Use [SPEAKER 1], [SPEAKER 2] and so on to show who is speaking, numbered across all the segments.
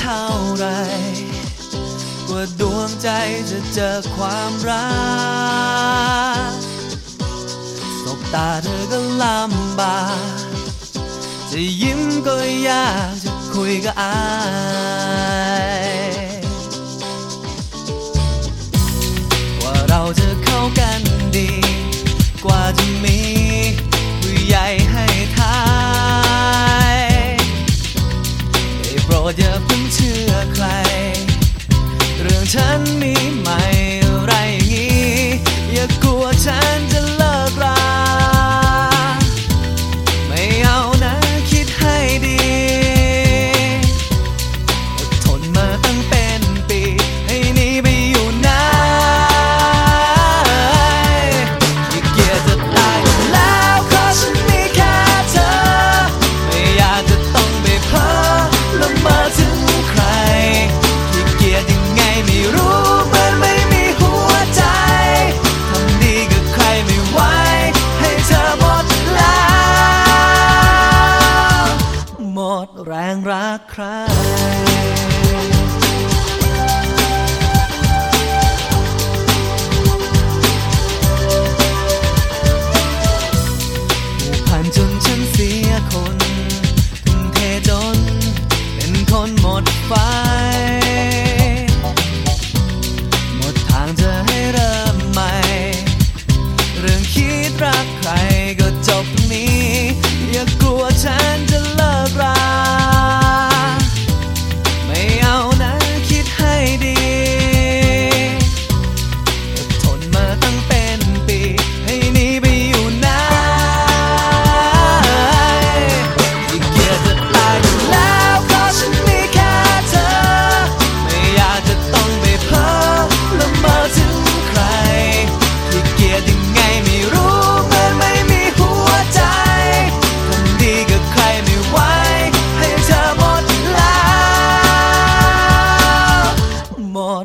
[SPEAKER 1] เท่าไรกว่าดวงใจจะเจอความรักสบตาเธอก็ลำบากจะยิ้มก็ยากจะคุยก็อาย อย่าเพิ่งเชื่อใคร เรื่องฉันมีไม่ไรอย่างนี้ อย่ากลัวฉัน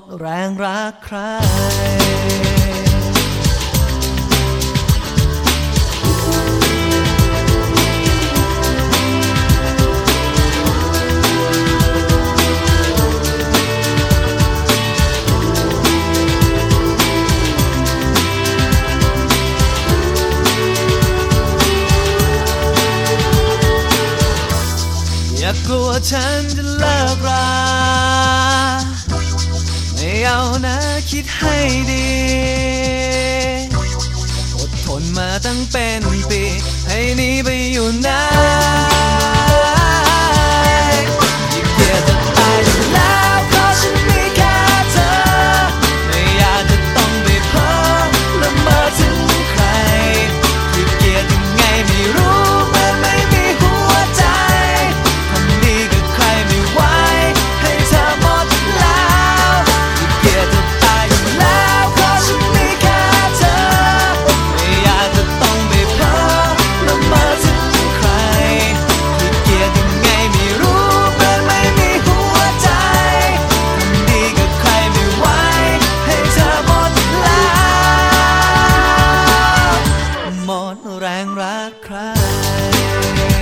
[SPEAKER 1] ดแรงรักใคร อย่ากลัวฉันจะเลิกรา เอานะคิดให้ดี อดทนมาตั้งเป็นปี ให้นี้ไปอยู่นะ I cry.